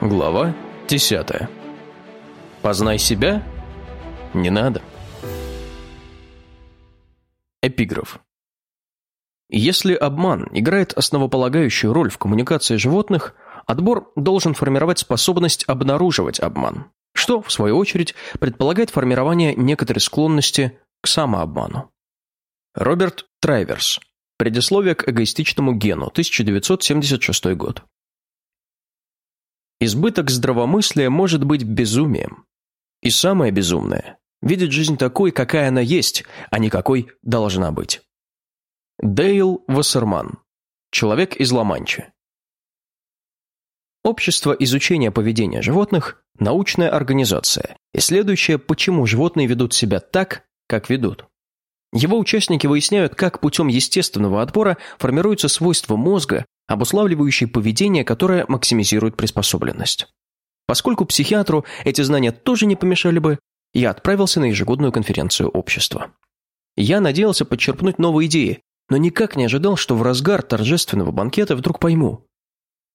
Глава 10. Познай себя? Не надо. Эпиграф. Если обман играет основополагающую роль в коммуникации животных, отбор должен формировать способность обнаруживать обман, что, в свою очередь, предполагает формирование некоторой склонности к самообману. Роберт Трайверс. Предисловие к эгоистичному гену, 1976 год. Избыток здравомыслия может быть безумием. И самое безумное – видеть жизнь такой, какая она есть, а не какой должна быть. Дейл Вассерман. Человек из Ла-Манчи. Общество изучения поведения животных – научная организация, исследующая, почему животные ведут себя так, как ведут. Его участники выясняют, как путем естественного отбора формируются свойства мозга, обуславливающие поведение, которое максимизирует приспособленность. Поскольку психиатру эти знания тоже не помешали бы, я отправился на ежегодную конференцию общества. Я надеялся подчерпнуть новые идеи, но никак не ожидал, что в разгар торжественного банкета вдруг пойму.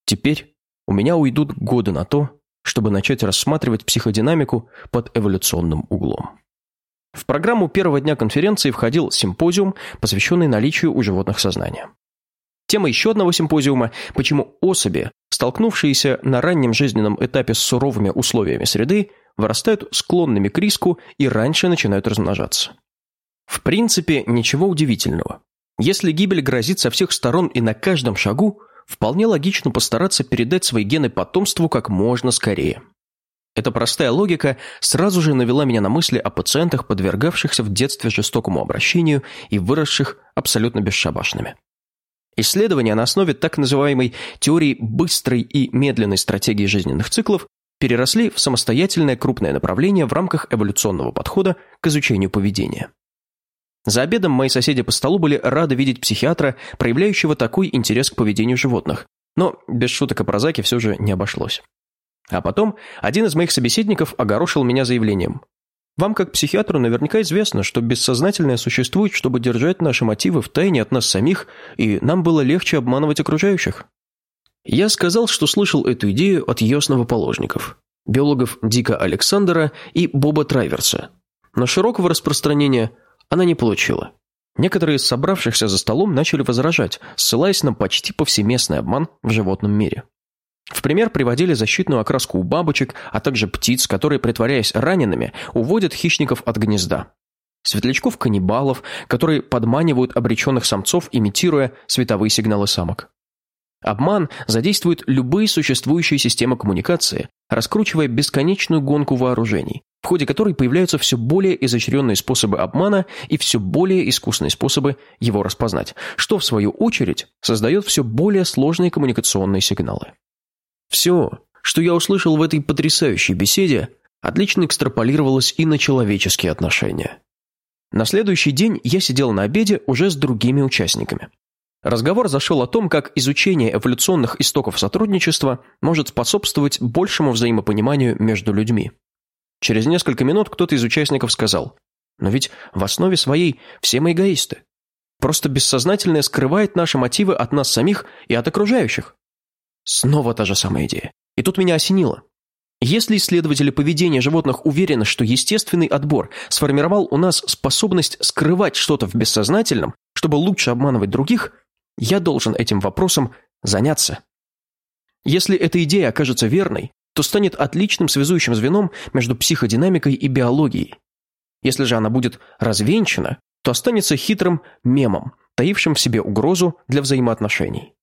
Теперь у меня уйдут годы на то, чтобы начать рассматривать психодинамику под эволюционным углом. В программу первого дня конференции входил симпозиум, посвященный наличию у животных сознания. Тема еще одного симпозиума – почему особи, столкнувшиеся на раннем жизненном этапе с суровыми условиями среды, вырастают склонными к риску и раньше начинают размножаться. В принципе, ничего удивительного. Если гибель грозит со всех сторон и на каждом шагу, вполне логично постараться передать свои гены потомству как можно скорее. Эта простая логика сразу же навела меня на мысли о пациентах, подвергавшихся в детстве жестокому обращению и выросших абсолютно бесшабашными. Исследования на основе так называемой теории быстрой и медленной стратегии жизненных циклов переросли в самостоятельное крупное направление в рамках эволюционного подхода к изучению поведения. За обедом мои соседи по столу были рады видеть психиатра, проявляющего такой интерес к поведению животных, но без шуток о прозаке все же не обошлось. А потом один из моих собеседников огорошил меня заявлением. Вам, как психиатру, наверняка известно, что бессознательное существует, чтобы держать наши мотивы в тайне от нас самих, и нам было легче обманывать окружающих. Я сказал, что слышал эту идею от ее основоположников, биологов Дика Александра и Боба Трайверса. Но широкого распространения она не получила. Некоторые из собравшихся за столом начали возражать, ссылаясь на почти повсеместный обман в животном мире. В пример приводили защитную окраску у бабочек, а также птиц, которые, притворяясь ранеными, уводят хищников от гнезда. Светлячков-каннибалов, которые подманивают обреченных самцов, имитируя световые сигналы самок. Обман задействует любые существующие системы коммуникации, раскручивая бесконечную гонку вооружений, в ходе которой появляются все более изощренные способы обмана и все более искусные способы его распознать, что, в свою очередь, создает все более сложные коммуникационные сигналы. Все, что я услышал в этой потрясающей беседе, отлично экстраполировалось и на человеческие отношения. На следующий день я сидел на обеде уже с другими участниками. Разговор зашел о том, как изучение эволюционных истоков сотрудничества может способствовать большему взаимопониманию между людьми. Через несколько минут кто-то из участников сказал, «Но ведь в основе своей все мы эгоисты. Просто бессознательное скрывает наши мотивы от нас самих и от окружающих. Снова та же самая идея. И тут меня осенило. Если исследователи поведения животных уверены, что естественный отбор сформировал у нас способность скрывать что-то в бессознательном, чтобы лучше обманывать других, я должен этим вопросом заняться. Если эта идея окажется верной, то станет отличным связующим звеном между психодинамикой и биологией. Если же она будет развенчана, то останется хитрым мемом, таившим в себе угрозу для взаимоотношений.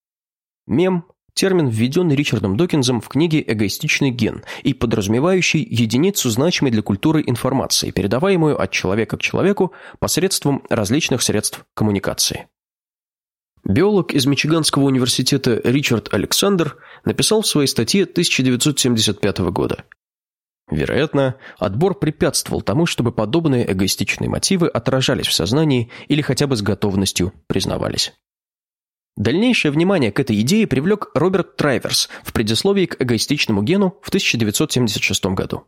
Мем Термин введен Ричардом Докинзом в книге «Эгоистичный ген» и подразумевающий единицу значимой для культуры информации, передаваемую от человека к человеку посредством различных средств коммуникации. Биолог из Мичиганского университета Ричард Александр написал в своей статье 1975 года. Вероятно, отбор препятствовал тому, чтобы подобные эгоистичные мотивы отражались в сознании или хотя бы с готовностью признавались. Дальнейшее внимание к этой идее привлек Роберт Трайверс в предисловии к эгоистичному гену в 1976 году.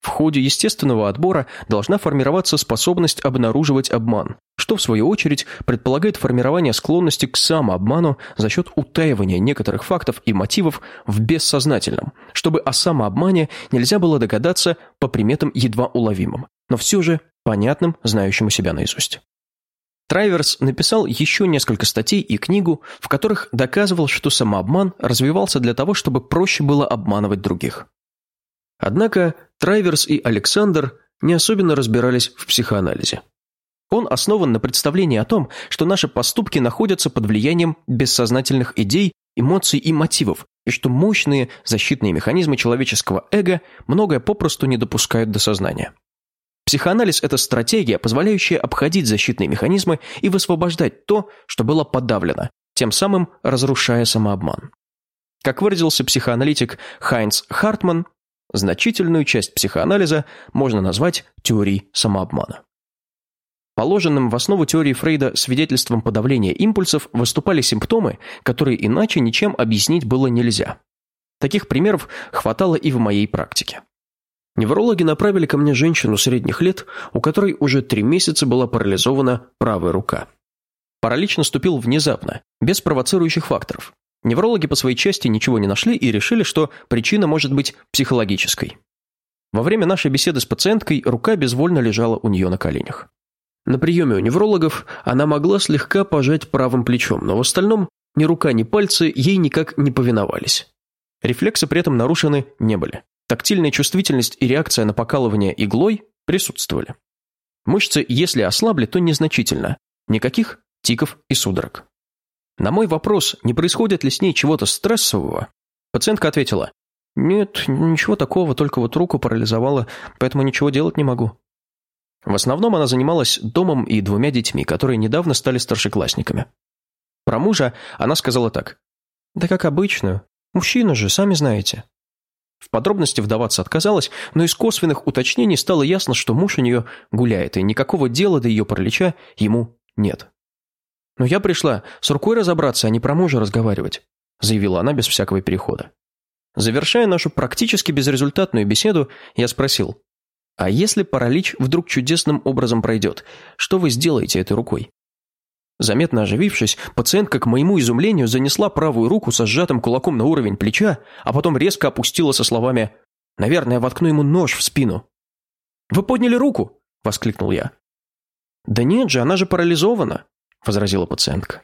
В ходе естественного отбора должна формироваться способность обнаруживать обман, что, в свою очередь, предполагает формирование склонности к самообману за счет утаивания некоторых фактов и мотивов в бессознательном, чтобы о самообмане нельзя было догадаться по приметам едва уловимым, но все же понятным, знающему себя наизусть. Трайверс написал еще несколько статей и книгу, в которых доказывал, что самообман развивался для того, чтобы проще было обманывать других. Однако Трайверс и Александр не особенно разбирались в психоанализе. Он основан на представлении о том, что наши поступки находятся под влиянием бессознательных идей, эмоций и мотивов, и что мощные защитные механизмы человеческого эго многое попросту не допускают до сознания. Психоанализ – это стратегия, позволяющая обходить защитные механизмы и высвобождать то, что было подавлено, тем самым разрушая самообман. Как выразился психоаналитик Хайнц Хартман, значительную часть психоанализа можно назвать теорией самообмана. Положенным в основу теории Фрейда свидетельством подавления импульсов выступали симптомы, которые иначе ничем объяснить было нельзя. Таких примеров хватало и в моей практике. Неврологи направили ко мне женщину средних лет, у которой уже три месяца была парализована правая рука. Паралич наступил внезапно, без провоцирующих факторов. Неврологи по своей части ничего не нашли и решили, что причина может быть психологической. Во время нашей беседы с пациенткой рука безвольно лежала у нее на коленях. На приеме у неврологов она могла слегка пожать правым плечом, но в остальном ни рука, ни пальцы ей никак не повиновались. Рефлексы при этом нарушены не были. Тактильная чувствительность и реакция на покалывание иглой присутствовали. Мышцы, если ослабли, то незначительно. Никаких тиков и судорог. На мой вопрос, не происходит ли с ней чего-то стрессового, пациентка ответила, «Нет, ничего такого, только вот руку парализовала, поэтому ничего делать не могу». В основном она занималась домом и двумя детьми, которые недавно стали старшеклассниками. Про мужа она сказала так. «Да как обычно. Мужчина же, сами знаете». В подробности вдаваться отказалась, но из косвенных уточнений стало ясно, что муж у нее гуляет, и никакого дела до ее паралича ему нет. «Но я пришла с рукой разобраться, а не про мужа разговаривать», заявила она без всякого перехода. Завершая нашу практически безрезультатную беседу, я спросил, «А если паралич вдруг чудесным образом пройдет, что вы сделаете этой рукой?» Заметно оживившись, пациентка, к моему изумлению, занесла правую руку со сжатым кулаком на уровень плеча, а потом резко опустила со словами «Наверное, воткну ему нож в спину». «Вы подняли руку?» – воскликнул я. «Да нет же, она же парализована», – возразила пациентка.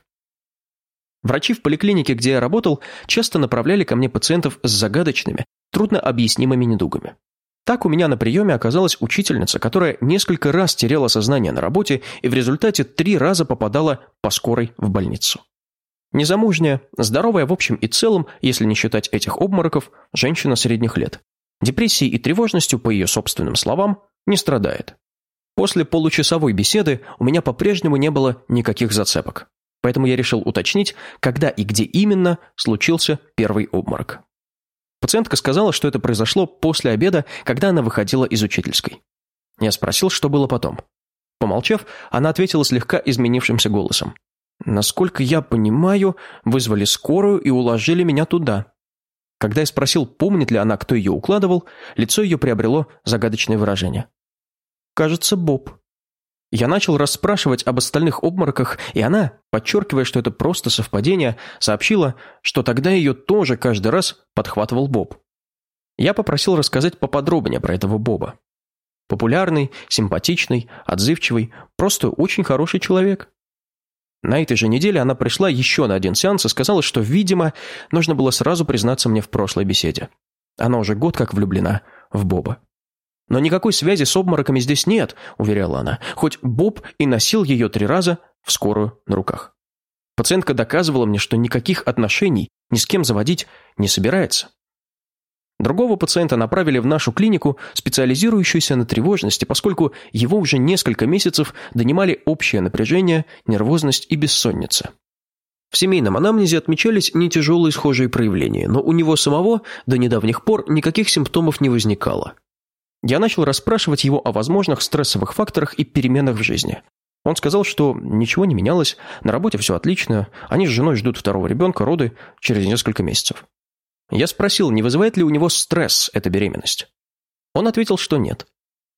Врачи в поликлинике, где я работал, часто направляли ко мне пациентов с загадочными, трудно объяснимыми недугами. Так у меня на приеме оказалась учительница, которая несколько раз теряла сознание на работе и в результате три раза попадала по скорой в больницу. Незамужняя, здоровая в общем и целом, если не считать этих обмороков, женщина средних лет. Депрессией и тревожностью, по ее собственным словам, не страдает. После получасовой беседы у меня по-прежнему не было никаких зацепок. Поэтому я решил уточнить, когда и где именно случился первый обморок. Пациентка сказала, что это произошло после обеда, когда она выходила из учительской. Я спросил, что было потом. Помолчав, она ответила слегка изменившимся голосом. «Насколько я понимаю, вызвали скорую и уложили меня туда». Когда я спросил, помнит ли она, кто ее укладывал, лицо ее приобрело загадочное выражение. «Кажется, Боб», я начал расспрашивать об остальных обмороках, и она, подчеркивая, что это просто совпадение, сообщила, что тогда ее тоже каждый раз подхватывал Боб. Я попросил рассказать поподробнее про этого Боба. Популярный, симпатичный, отзывчивый, просто очень хороший человек. На этой же неделе она пришла еще на один сеанс и сказала, что, видимо, нужно было сразу признаться мне в прошлой беседе. Она уже год как влюблена в Боба. «Но никакой связи с обмороками здесь нет», – уверяла она, хоть Боб и носил ее три раза в скорую на руках. Пациентка доказывала мне, что никаких отношений ни с кем заводить не собирается. Другого пациента направили в нашу клинику, специализирующуюся на тревожности, поскольку его уже несколько месяцев донимали общее напряжение, нервозность и бессонница. В семейном анамнезе отмечались не тяжелые схожие проявления, но у него самого до недавних пор никаких симптомов не возникало. Я начал расспрашивать его о возможных стрессовых факторах и переменах в жизни. Он сказал, что ничего не менялось, на работе все отлично, они с женой ждут второго ребенка, роды через несколько месяцев. Я спросил, не вызывает ли у него стресс эта беременность. Он ответил, что нет.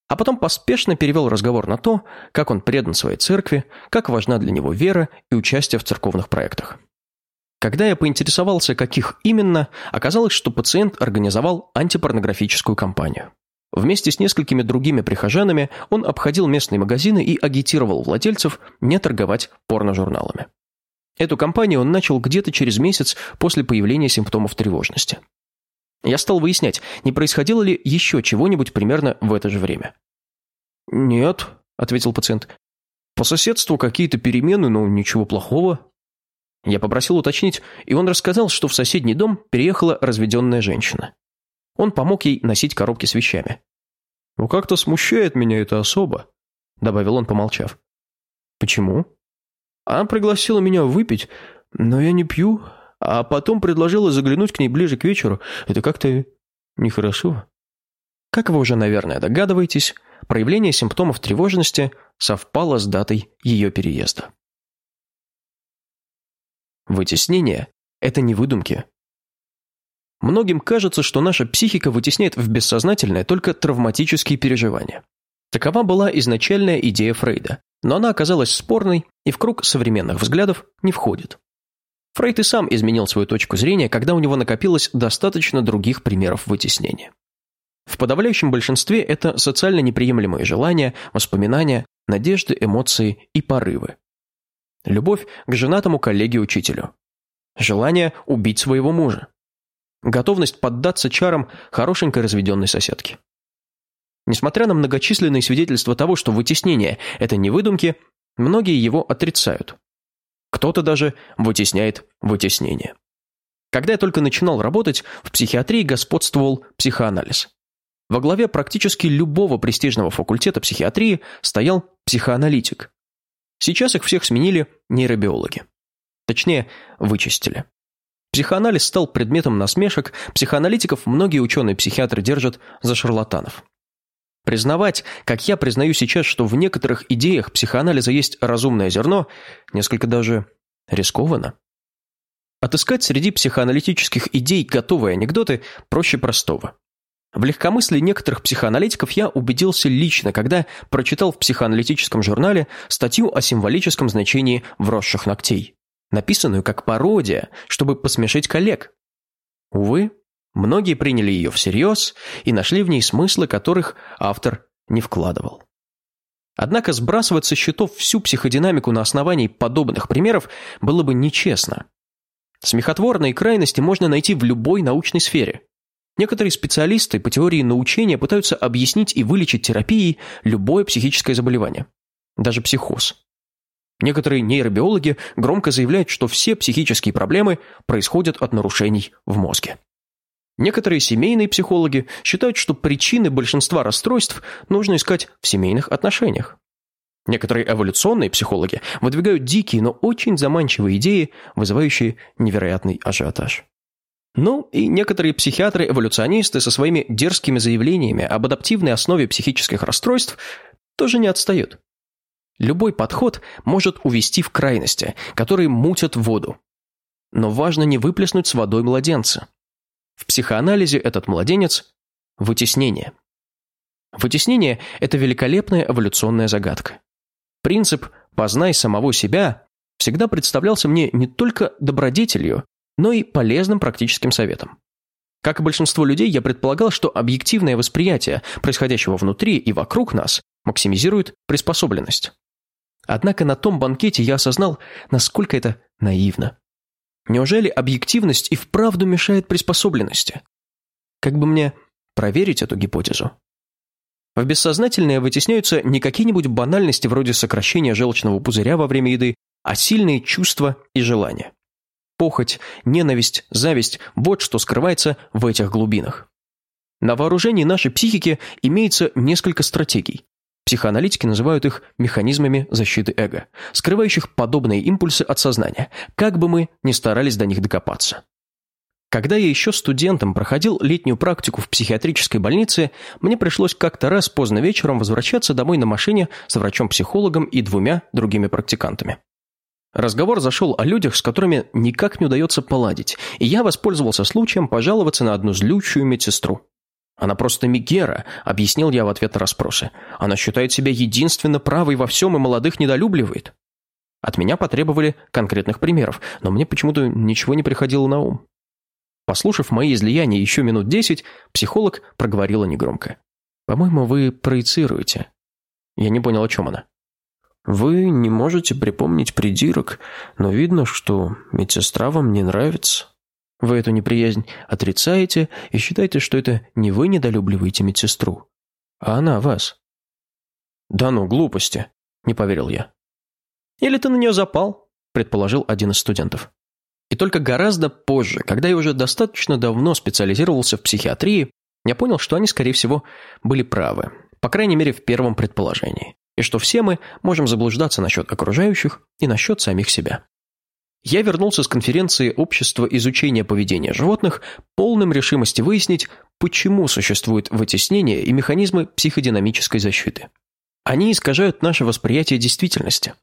А потом поспешно перевел разговор на то, как он предан своей церкви, как важна для него вера и участие в церковных проектах. Когда я поинтересовался, каких именно, оказалось, что пациент организовал антипорнографическую кампанию. Вместе с несколькими другими прихожанами он обходил местные магазины и агитировал владельцев не торговать порножурналами. Эту кампанию он начал где-то через месяц после появления симптомов тревожности. Я стал выяснять, не происходило ли еще чего-нибудь примерно в это же время. «Нет», — ответил пациент. «По соседству какие-то перемены, но ничего плохого». Я попросил уточнить, и он рассказал, что в соседний дом переехала разведенная женщина. Он помог ей носить коробки с вещами. «Ну как-то смущает меня это особо», — добавил он, помолчав. «Почему?» «Она пригласила меня выпить, но я не пью, а потом предложила заглянуть к ней ближе к вечеру. Это как-то нехорошо». Как вы уже, наверное, догадываетесь, проявление симптомов тревожности совпало с датой ее переезда. Вытеснение – это не выдумки, Многим кажется, что наша психика вытесняет в бессознательное только травматические переживания. Такова была изначальная идея Фрейда, но она оказалась спорной и в круг современных взглядов не входит. Фрейд и сам изменил свою точку зрения, когда у него накопилось достаточно других примеров вытеснения. В подавляющем большинстве это социально неприемлемые желания, воспоминания, надежды, эмоции и порывы. Любовь к женатому коллеге-учителю. Желание убить своего мужа готовность поддаться чарам хорошенькой разведенной соседки. Несмотря на многочисленные свидетельства того, что вытеснение – это не выдумки, многие его отрицают. Кто-то даже вытесняет вытеснение. Когда я только начинал работать, в психиатрии господствовал психоанализ. Во главе практически любого престижного факультета психиатрии стоял психоаналитик. Сейчас их всех сменили нейробиологи. Точнее, вычистили. Психоанализ стал предметом насмешек, психоаналитиков многие ученые-психиатры держат за шарлатанов. Признавать, как я признаю сейчас, что в некоторых идеях психоанализа есть разумное зерно, несколько даже рискованно. Отыскать среди психоаналитических идей готовые анекдоты проще простого. В легкомыслии некоторых психоаналитиков я убедился лично, когда прочитал в психоаналитическом журнале статью о символическом значении вросших ногтей написанную как пародия, чтобы посмешить коллег. Увы, многие приняли ее всерьез и нашли в ней смыслы, которых автор не вкладывал. Однако сбрасывать со счетов всю психодинамику на основании подобных примеров было бы нечестно. Смехотворные крайности можно найти в любой научной сфере. Некоторые специалисты по теории научения пытаются объяснить и вылечить терапией любое психическое заболевание, даже психоз. Некоторые нейробиологи громко заявляют, что все психические проблемы происходят от нарушений в мозге. Некоторые семейные психологи считают, что причины большинства расстройств нужно искать в семейных отношениях. Некоторые эволюционные психологи выдвигают дикие, но очень заманчивые идеи, вызывающие невероятный ажиотаж. Ну и некоторые психиатры-эволюционисты со своими дерзкими заявлениями об адаптивной основе психических расстройств тоже не отстают. Любой подход может увести в крайности, которые мутят воду. Но важно не выплеснуть с водой младенца. В психоанализе этот младенец – вытеснение. Вытеснение – это великолепная эволюционная загадка. Принцип «познай самого себя» всегда представлялся мне не только добродетелью, но и полезным практическим советом. Как и большинство людей, я предполагал, что объективное восприятие происходящего внутри и вокруг нас максимизирует приспособленность. Однако на том банкете я осознал, насколько это наивно. Неужели объективность и вправду мешает приспособленности? Как бы мне проверить эту гипотезу? В бессознательное вытесняются не какие-нибудь банальности вроде сокращения желчного пузыря во время еды, а сильные чувства и желания. Похоть, ненависть, зависть – вот что скрывается в этих глубинах. На вооружении нашей психики имеется несколько стратегий. Психоаналитики называют их механизмами защиты эго, скрывающих подобные импульсы от сознания, как бы мы ни старались до них докопаться. Когда я еще студентом проходил летнюю практику в психиатрической больнице, мне пришлось как-то раз поздно вечером возвращаться домой на машине с врачом-психологом и двумя другими практикантами. Разговор зашел о людях, с которыми никак не удается поладить, и я воспользовался случаем пожаловаться на одну злючую медсестру. Она просто Мегера, объяснил я в ответ на расспросы. Она считает себя единственно правой во всем и молодых недолюбливает. От меня потребовали конкретных примеров, но мне почему-то ничего не приходило на ум. Послушав мои излияния еще минут десять, психолог проговорила негромко. «По-моему, вы проецируете». Я не понял, о чем она. «Вы не можете припомнить придирок, но видно, что медсестра вам не нравится». Вы эту неприязнь отрицаете и считаете, что это не вы недолюбливаете медсестру, а она вас. «Да ну, глупости», — не поверил я. «Или ты на нее запал», — предположил один из студентов. И только гораздо позже, когда я уже достаточно давно специализировался в психиатрии, я понял, что они, скорее всего, были правы, по крайней мере, в первом предположении, и что все мы можем заблуждаться насчет окружающих и насчет самих себя. Я вернулся с конференции Общества изучения поведения животных полным решимости выяснить, почему существует вытеснение и механизмы психодинамической защиты. Они искажают наше восприятие действительности.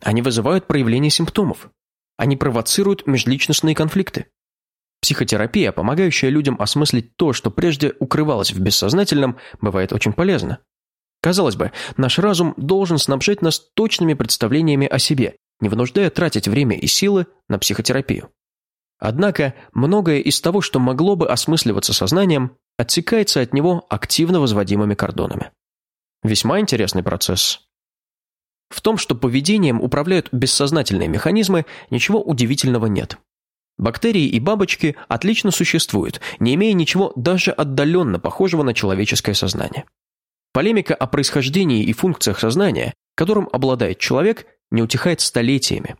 Они вызывают проявление симптомов. Они провоцируют межличностные конфликты. Психотерапия, помогающая людям осмыслить то, что прежде укрывалось в бессознательном, бывает очень полезна. Казалось бы, наш разум должен снабжать нас точными представлениями о себе не вынуждая тратить время и силы на психотерапию. Однако многое из того, что могло бы осмысливаться сознанием, отсекается от него активно возводимыми кордонами. Весьма интересный процесс. В том, что поведением управляют бессознательные механизмы, ничего удивительного нет. Бактерии и бабочки отлично существуют, не имея ничего даже отдаленно похожего на человеческое сознание. Полемика о происхождении и функциях сознания, которым обладает человек, не утихает столетиями.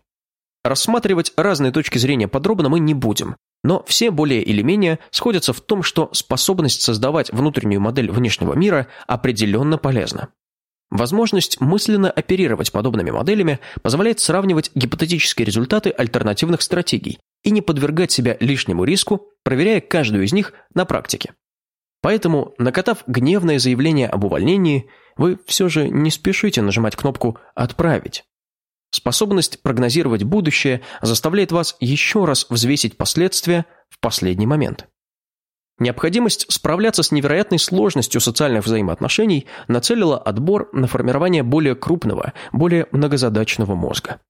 Рассматривать разные точки зрения подробно мы не будем, но все более или менее сходятся в том, что способность создавать внутреннюю модель внешнего мира определенно полезна. Возможность мысленно оперировать подобными моделями позволяет сравнивать гипотетические результаты альтернативных стратегий и не подвергать себя лишнему риску, проверяя каждую из них на практике. Поэтому, накатав гневное заявление об увольнении, вы все же не спешите нажимать кнопку «Отправить». Способность прогнозировать будущее заставляет вас еще раз взвесить последствия в последний момент. Необходимость справляться с невероятной сложностью социальных взаимоотношений нацелила отбор на формирование более крупного, более многозадачного мозга.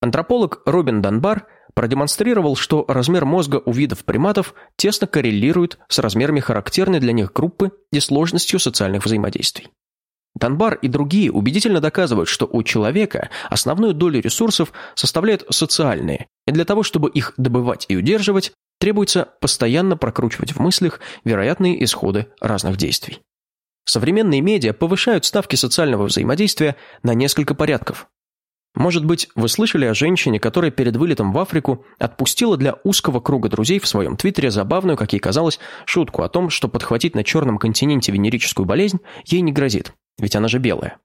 Антрополог Робин Данбар продемонстрировал, что размер мозга у видов приматов тесно коррелирует с размерами характерной для них группы и сложностью социальных взаимодействий. Донбар и другие убедительно доказывают, что у человека основную долю ресурсов составляют социальные, и для того, чтобы их добывать и удерживать, требуется постоянно прокручивать в мыслях вероятные исходы разных действий. Современные медиа повышают ставки социального взаимодействия на несколько порядков. Может быть, вы слышали о женщине, которая перед вылетом в Африку отпустила для узкого круга друзей в своем твиттере забавную, как ей казалось, шутку о том, что подхватить на черном континенте венерическую болезнь ей не грозит, ведь она же белая.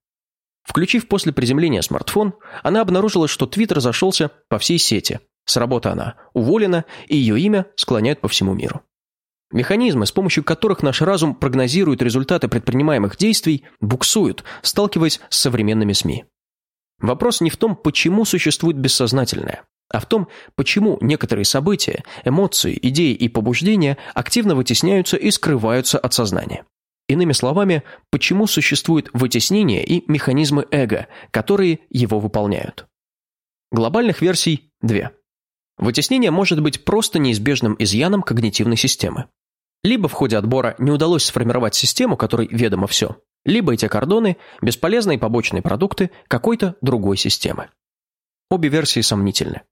Включив после приземления смартфон, она обнаружила, что твиттер разошелся по всей сети. С работы она уволена, и ее имя склоняют по всему миру. Механизмы, с помощью которых наш разум прогнозирует результаты предпринимаемых действий, буксуют, сталкиваясь с современными СМИ. Вопрос не в том, почему существует бессознательное, а в том, почему некоторые события, эмоции, идеи и побуждения активно вытесняются и скрываются от сознания. Иными словами, почему существует вытеснение и механизмы эго, которые его выполняют. Глобальных версий две. Вытеснение может быть просто неизбежным изъяном когнитивной системы. Либо в ходе отбора не удалось сформировать систему, которой ведомо все, либо эти кордоны – бесполезные побочные продукты какой-то другой системы. Обе версии сомнительны.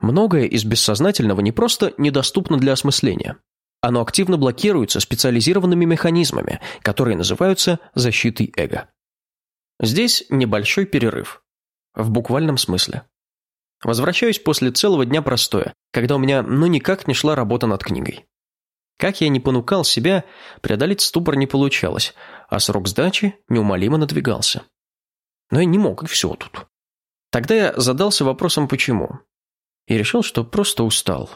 Многое из бессознательного не просто недоступно для осмысления, оно активно блокируется специализированными механизмами, которые называются защитой эго. Здесь небольшой перерыв. В буквальном смысле. Возвращаюсь после целого дня простоя, когда у меня ну никак не шла работа над книгой. Как я не понукал себя, преодолеть ступор не получалось, а срок сдачи неумолимо надвигался. Но я не мог, и все тут. Тогда я задался вопросом «почему?» и решил, что просто устал.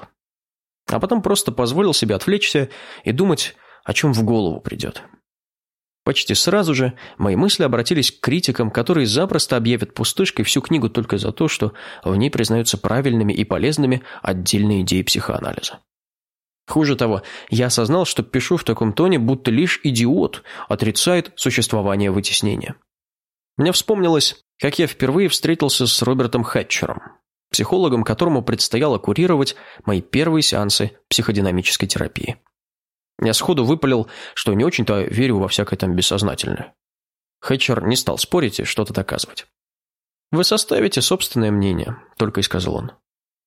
А потом просто позволил себе отвлечься и думать, о чем в голову придет. Почти сразу же мои мысли обратились к критикам, которые запросто объявят пустышкой всю книгу только за то, что в ней признаются правильными и полезными отдельные идеи психоанализа. Хуже того, я осознал, что пишу в таком тоне, будто лишь идиот отрицает существование вытеснения. Мне вспомнилось, как я впервые встретился с Робертом Хэтчером, психологом, которому предстояло курировать мои первые сеансы психодинамической терапии. Я сходу выпалил, что не очень-то верю во всякое там бессознательное. Хэтчер не стал спорить и что-то доказывать. «Вы составите собственное мнение», — только и сказал он.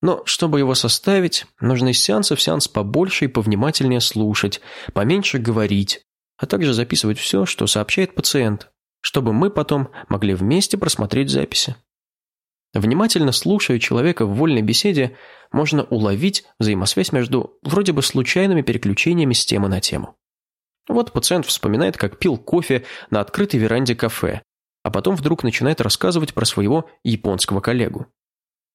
«Но чтобы его составить, нужно из сеанса в сеанс побольше и повнимательнее слушать, поменьше говорить, а также записывать все, что сообщает пациент, чтобы мы потом могли вместе просмотреть записи. Внимательно слушая человека в вольной беседе, можно уловить взаимосвязь между вроде бы случайными переключениями с темы на тему. Вот пациент вспоминает, как пил кофе на открытой веранде кафе, а потом вдруг начинает рассказывать про своего японского коллегу.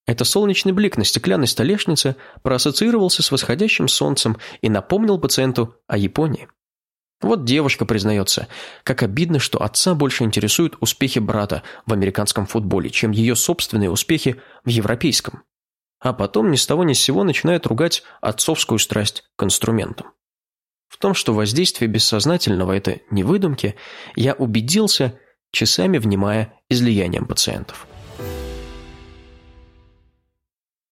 Это солнечный блик на стеклянной столешнице проассоциировался с восходящим солнцем и напомнил пациенту о Японии. Вот девушка признается, как обидно, что отца больше интересуют успехи брата в американском футболе, чем ее собственные успехи в европейском. А потом ни с того ни с сего начинает ругать отцовскую страсть к инструментам. В том, что воздействие бессознательного – это не выдумки, я убедился, часами внимая излиянием пациентов.